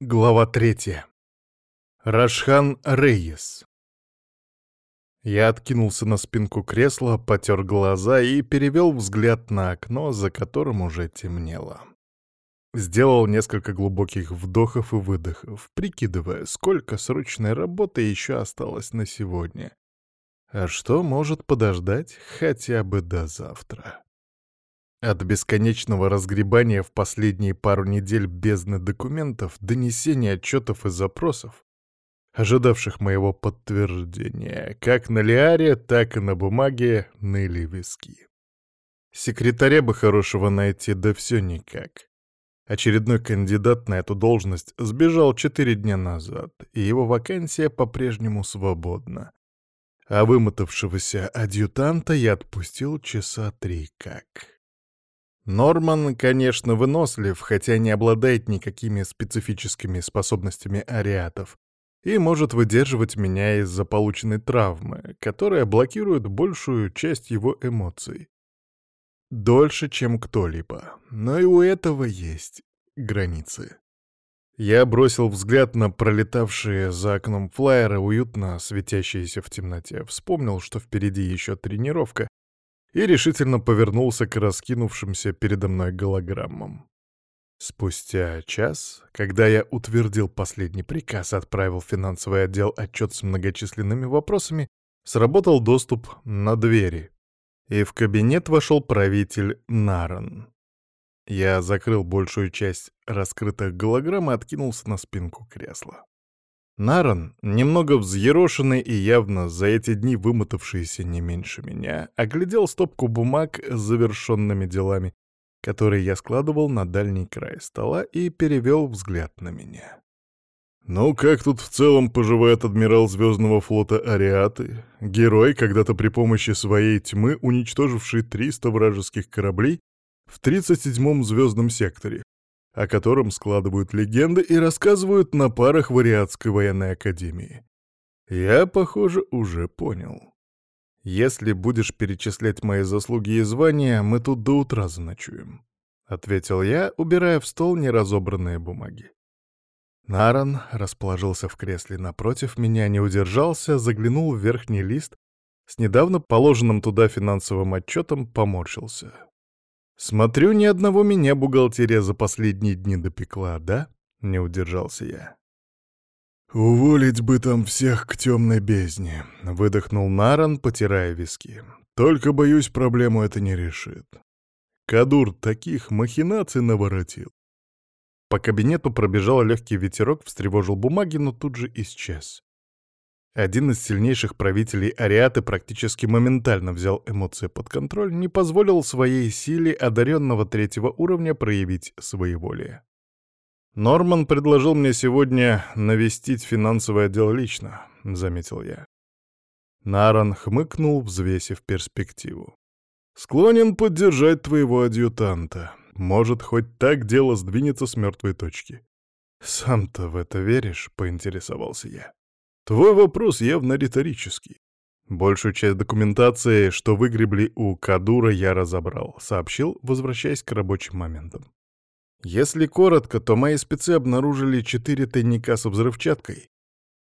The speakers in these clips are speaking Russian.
Глава третья. Рашхан Рейес. Я откинулся на спинку кресла, потер глаза и перевел взгляд на окно, за которым уже темнело. Сделал несколько глубоких вдохов и выдохов, прикидывая, сколько срочной работы еще осталось на сегодня. А что может подождать хотя бы до завтра? От бесконечного разгребания в последние пару недель бездны документов, донесений, отчетов и запросов, ожидавших моего подтверждения, как на Лиаре, так и на бумаге ныли виски. Секретаря бы хорошего найти, да все никак. Очередной кандидат на эту должность сбежал четыре дня назад, и его вакансия по-прежнему свободна. А вымотавшегося адъютанта я отпустил часа три как. Норман, конечно, вынослив, хотя не обладает никакими специфическими способностями ариатов, и может выдерживать меня из-за полученной травмы, которая блокирует большую часть его эмоций. Дольше, чем кто-либо. Но и у этого есть границы. Я бросил взгляд на пролетавшие за окном флайеры, уютно светящиеся в темноте. Вспомнил, что впереди еще тренировка, и решительно повернулся к раскинувшимся передо мной голограммам. Спустя час, когда я утвердил последний приказ, отправил финансовый отдел отчет с многочисленными вопросами, сработал доступ на двери, и в кабинет вошел правитель Наран. Я закрыл большую часть раскрытых голограмм и откинулся на спинку кресла. Наран, немного взъерошенный и явно за эти дни вымотавшийся не меньше меня, оглядел стопку бумаг с завершенными делами, которые я складывал на дальний край стола и перевел взгляд на меня. «Ну, как тут в целом поживает адмирал Звездного флота Ариаты, герой, когда-то при помощи своей тьмы уничтоживший 300 вражеских кораблей в 37-м звездном секторе, о котором складывают легенды и рассказывают на парах Вариатской военной академии. Я, похоже, уже понял. Если будешь перечислять мои заслуги и звания, мы тут до утра заночуем», — ответил я, убирая в стол неразобранные бумаги. Наран расположился в кресле напротив меня, не удержался, заглянул в верхний лист, с недавно положенным туда финансовым отчетом поморщился. «Смотрю, ни одного меня бухгалтерия за последние дни допекла, да?» — не удержался я. «Уволить бы там всех к темной бездне», — выдохнул Наран, потирая виски. «Только, боюсь, проблему это не решит. Кадур таких махинаций наворотил». По кабинету пробежал легкий ветерок, встревожил бумаги, но тут же исчез. Один из сильнейших правителей Ариаты практически моментально взял эмоции под контроль, не позволил своей силе одаренного третьего уровня проявить своеволие. «Норман предложил мне сегодня навестить финансовый отдел лично», — заметил я. Наран хмыкнул, взвесив перспективу. «Склонен поддержать твоего адъютанта. Может, хоть так дело сдвинется с мертвой точки». «Сам-то в это веришь?» — поинтересовался я. Твой вопрос явно риторический. Большую часть документации, что выгребли у Кадура, я разобрал, сообщил, возвращаясь к рабочим моментам. Если коротко, то мои спецы обнаружили четыре тайника с взрывчаткой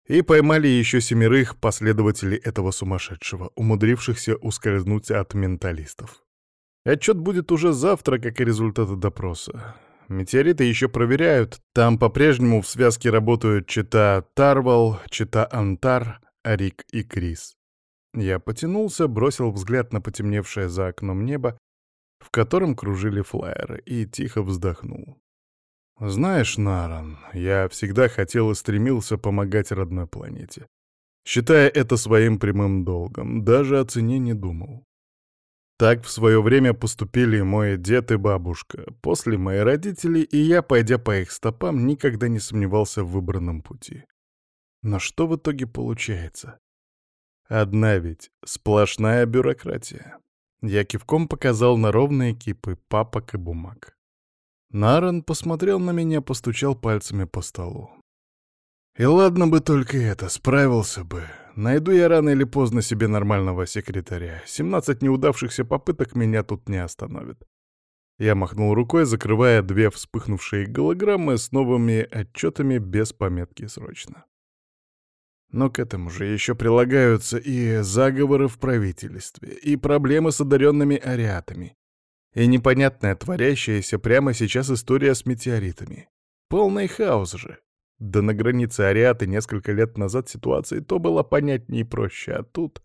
и поймали еще семерых последователей этого сумасшедшего, умудрившихся ускользнуть от менталистов. Отчет будет уже завтра, как и результаты допроса. Метеориты еще проверяют. Там по-прежнему в связке работают чита Тарвал, чита Антар, Арик и Крис. Я потянулся, бросил взгляд на потемневшее за окном небо, в котором кружили флайеры, и тихо вздохнул. «Знаешь, Наран, я всегда хотел и стремился помогать родной планете. Считая это своим прямым долгом, даже о цене не думал. Так в свое время поступили мой дед и бабушка. После мои родители, и я, пойдя по их стопам, никогда не сомневался в выбранном пути. Но что в итоге получается? Одна ведь сплошная бюрократия. Я кивком показал на ровные кипы папок и бумаг. Наран посмотрел на меня, постучал пальцами по столу. И ладно бы только это, справился бы. Найду я рано или поздно себе нормального секретаря. 17 неудавшихся попыток меня тут не остановит. Я махнул рукой, закрывая две вспыхнувшие голограммы с новыми отчетами без пометки «Срочно». Но к этому же еще прилагаются и заговоры в правительстве, и проблемы с одаренными ариатами, и непонятная творящаяся прямо сейчас история с метеоритами. Полный хаос же. Да на границе Ариаты несколько лет назад ситуация то была понятнее и проще, а тут...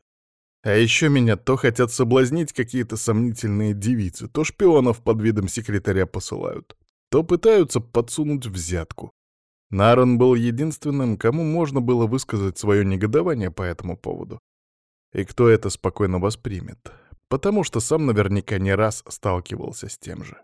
А еще меня то хотят соблазнить какие-то сомнительные девицы, то шпионов под видом секретаря посылают, то пытаются подсунуть взятку. Нарон был единственным, кому можно было высказать свое негодование по этому поводу. И кто это спокойно воспримет, потому что сам наверняка не раз сталкивался с тем же.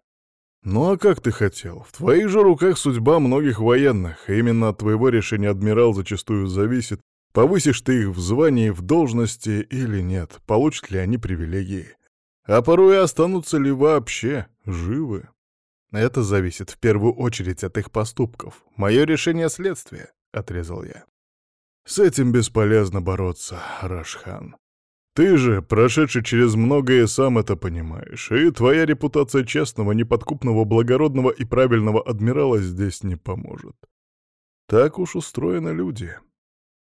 «Ну а как ты хотел? В твоих же руках судьба многих военных. Именно от твоего решения адмирал зачастую зависит, повысишь ты их в звании, в должности или нет, получат ли они привилегии. А порой останутся ли вообще живы. Это зависит в первую очередь от их поступков. Мое решение — следствие», — отрезал я. «С этим бесполезно бороться, Рашхан. Ты же, прошедший через многое, сам это понимаешь, и твоя репутация честного, неподкупного, благородного и правильного адмирала здесь не поможет. Так уж устроены люди.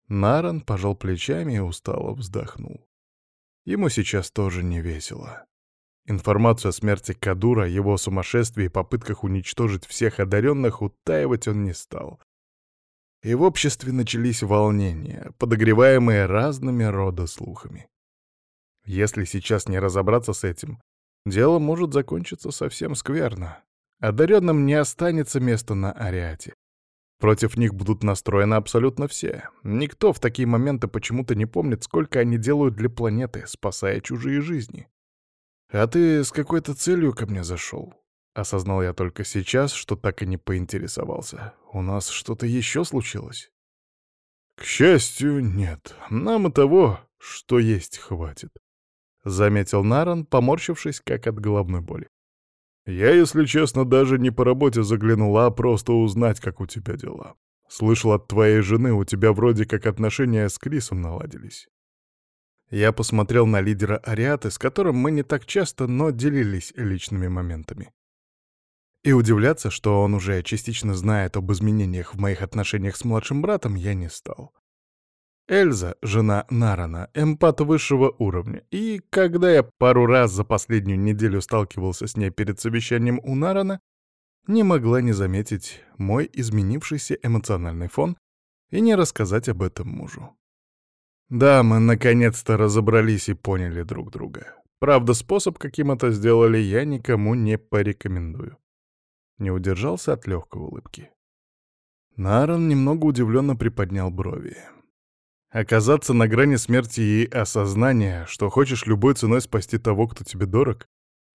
Наран пожал плечами и устало вздохнул. Ему сейчас тоже не весело. Информацию о смерти Кадура, его сумасшествии и попытках уничтожить всех одаренных утаивать он не стал. И в обществе начались волнения, подогреваемые разными рода слухами. Если сейчас не разобраться с этим, дело может закончиться совсем скверно. Одаренным не останется места на Ариате. Против них будут настроены абсолютно все. Никто в такие моменты почему-то не помнит, сколько они делают для планеты, спасая чужие жизни. «А ты с какой-то целью ко мне зашел?» Осознал я только сейчас, что так и не поинтересовался. «У нас что-то еще случилось?» «К счастью, нет. Нам и того, что есть, хватит. — заметил Наран, поморщившись, как от головной боли. «Я, если честно, даже не по работе заглянул, а просто узнать, как у тебя дела. Слышал от твоей жены, у тебя вроде как отношения с Крисом наладились». Я посмотрел на лидера Ариаты, с которым мы не так часто, но делились личными моментами. И удивляться, что он уже частично знает об изменениях в моих отношениях с младшим братом, я не стал. Эльза, жена Нарана, эмпат высшего уровня, и когда я пару раз за последнюю неделю сталкивался с ней перед совещанием у Нарана, не могла не заметить мой изменившийся эмоциональный фон и не рассказать об этом мужу. Да, мы наконец-то разобрались и поняли друг друга. Правда, способ, каким это сделали, я никому не порекомендую. Не удержался от легкой улыбки. Наран немного удивленно приподнял брови. Оказаться на грани смерти и осознания, что хочешь любой ценой спасти того, кто тебе дорог,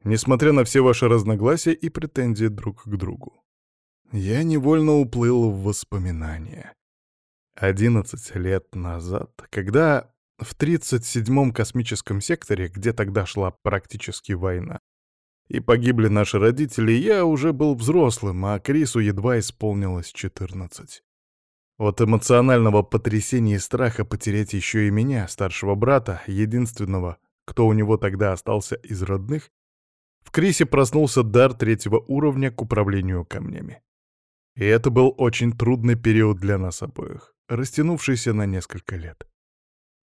несмотря на все ваши разногласия и претензии друг к другу. Я невольно уплыл в воспоминания. Одиннадцать лет назад, когда в 37-м космическом секторе, где тогда шла практически война, и погибли наши родители, я уже был взрослым, а Крису едва исполнилось 14. От эмоционального потрясения и страха потерять еще и меня, старшего брата, единственного, кто у него тогда остался из родных, в Крисе проснулся дар третьего уровня к управлению камнями. И это был очень трудный период для нас обоих, растянувшийся на несколько лет.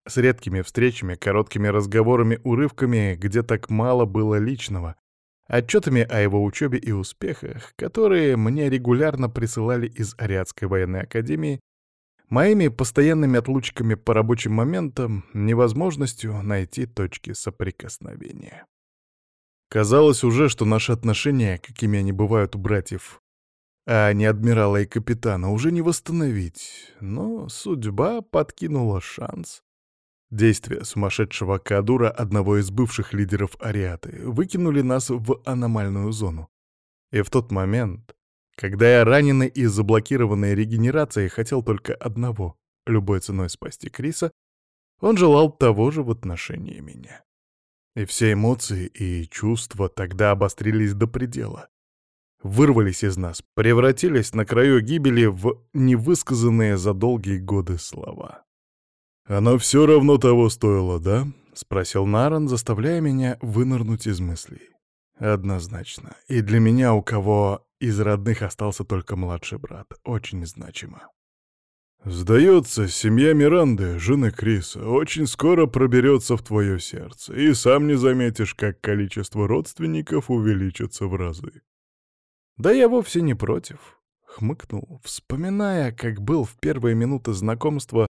С редкими встречами, короткими разговорами, урывками, где так мало было личного, отчетами о его учебе и успехах, которые мне регулярно присылали из Ариадской военной академии, моими постоянными отлучками по рабочим моментам, невозможностью найти точки соприкосновения. Казалось уже, что наши отношения, какими они бывают у братьев, а не адмирала и капитана, уже не восстановить, но судьба подкинула шанс. Действия сумасшедшего Кадура, одного из бывших лидеров Ариаты, выкинули нас в аномальную зону. И в тот момент, когда я раненый и заблокированный регенерацией хотел только одного — любой ценой спасти Криса, он желал того же в отношении меня. И все эмоции и чувства тогда обострились до предела. Вырвались из нас, превратились на краю гибели в невысказанные за долгие годы слова. «Оно все равно того стоило, да?» — спросил Наран, заставляя меня вынырнуть из мыслей. Однозначно. И для меня, у кого из родных остался только младший брат, очень значимо. Сдается, семья Миранды, жены Криса, очень скоро проберется в твое сердце, и сам не заметишь, как количество родственников увеличится в разы. Да я вовсе не против, хмыкнул, вспоминая, как был в первые минуты знакомства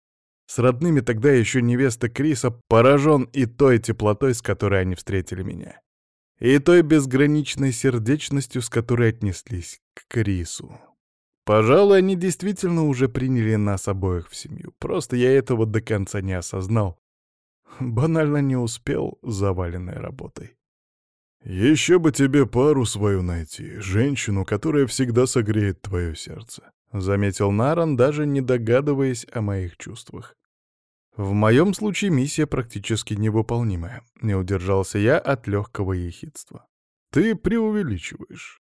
с родными тогда еще невесты Криса, поражен и той теплотой, с которой они встретили меня, и той безграничной сердечностью, с которой отнеслись к Крису. Пожалуй, они действительно уже приняли нас обоих в семью. Просто я этого до конца не осознал. Банально не успел, заваленной работой. «Еще бы тебе пару свою найти, женщину, которая всегда согреет твое сердце», — заметил Наран, даже не догадываясь о моих чувствах. В моем случае миссия практически невыполнимая. Не удержался я от легкого ехидства. «Ты преувеличиваешь.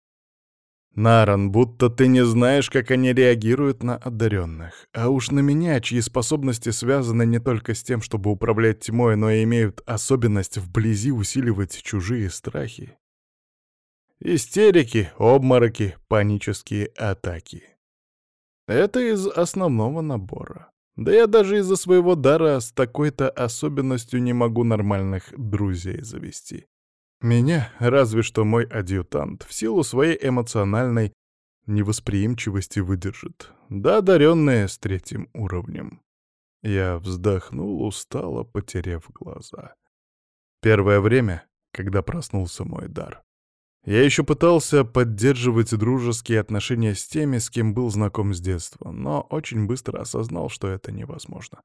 Наран, будто ты не знаешь, как они реагируют на одаренных. А уж на меня, чьи способности связаны не только с тем, чтобы управлять тьмой, но и имеют особенность вблизи усиливать чужие страхи. Истерики, обмороки, панические атаки. Это из основного набора. Да я даже из-за своего дара с такой-то особенностью не могу нормальных друзей завести. Меня разве что мой адъютант в силу своей эмоциональной невосприимчивости выдержит. Да, одаренные с третьим уровнем. Я вздохнул, устало потеряв глаза. Первое время, когда проснулся мой дар, я еще пытался поддерживать дружеские отношения с теми, с кем был знаком с детства, но очень быстро осознал, что это невозможно.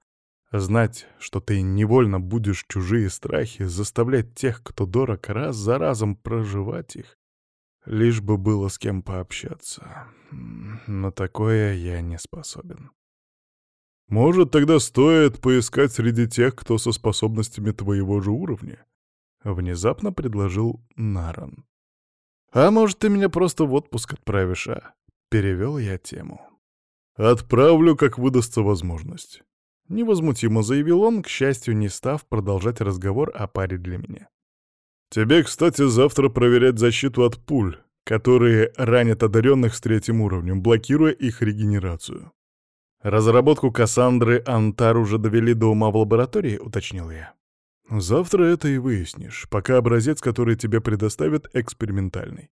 Знать, что ты невольно будешь чужие страхи, заставлять тех, кто дорог, раз за разом проживать их, лишь бы было с кем пообщаться. На такое я не способен. Может, тогда стоит поискать среди тех, кто со способностями твоего же уровня? Внезапно предложил Наран. А может, ты меня просто в отпуск отправишь, а? Перевел я тему. Отправлю, как выдастся возможность. Невозмутимо заявил он, к счастью, не став продолжать разговор о паре для меня. «Тебе, кстати, завтра проверять защиту от пуль, которые ранят одаренных с третьим уровнем, блокируя их регенерацию». «Разработку Кассандры Антар уже довели до ума в лаборатории», — уточнил я. «Завтра это и выяснишь, пока образец, который тебе предоставят, экспериментальный.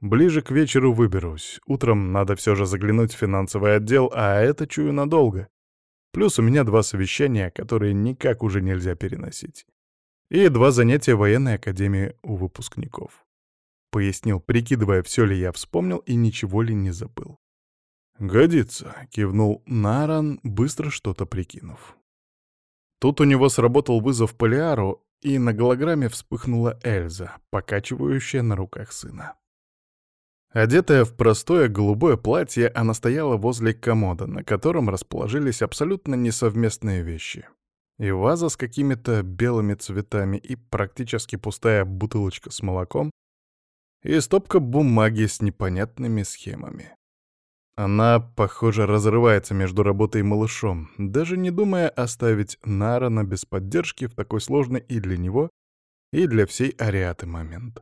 Ближе к вечеру выберусь. Утром надо все же заглянуть в финансовый отдел, а это чую надолго. Плюс у меня два совещания, которые никак уже нельзя переносить. И два занятия военной академии у выпускников. Пояснил, прикидывая, все ли я вспомнил и ничего ли не забыл. «Годится», — кивнул Наран, быстро что-то прикинув. Тут у него сработал вызов Полиару, и на голограмме вспыхнула Эльза, покачивающая на руках сына. Одетая в простое голубое платье, она стояла возле комода, на котором расположились абсолютно несовместные вещи. И ваза с какими-то белыми цветами, и практически пустая бутылочка с молоком, и стопка бумаги с непонятными схемами. Она, похоже, разрывается между работой и малышом, даже не думая оставить Нарана без поддержки в такой сложный и для него, и для всей Ариаты момент.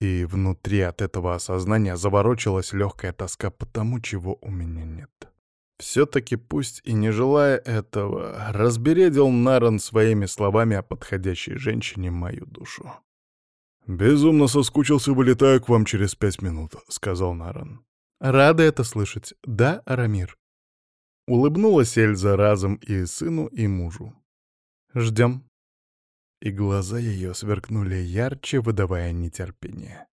И внутри от этого осознания заворочилась легкая тоска по тому, чего у меня нет. Все-таки пусть и не желая этого, разбередил Наран своими словами о подходящей женщине мою душу. «Безумно соскучился, вылетаю к вам через пять минут», — сказал Наран. «Рада это слышать, да, Арамир?» Улыбнулась Эльза разом и сыну, и мужу. «Ждем», и глаза ее сверкнули ярче, выдавая нетерпение.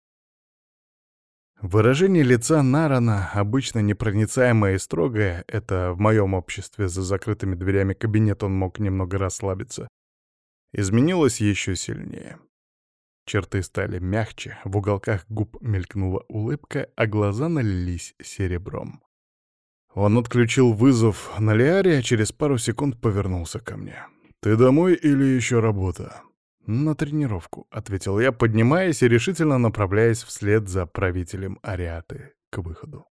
Выражение лица Нарана, обычно непроницаемое и строгое, это в моем обществе за закрытыми дверями кабинета он мог немного расслабиться, изменилось еще сильнее. Черты стали мягче, в уголках губ мелькнула улыбка, а глаза налились серебром. Он отключил вызов на Лиаре, а через пару секунд повернулся ко мне. «Ты домой или еще работа?» «На тренировку», — ответил я, поднимаясь и решительно направляясь вслед за правителем Ариаты к выходу.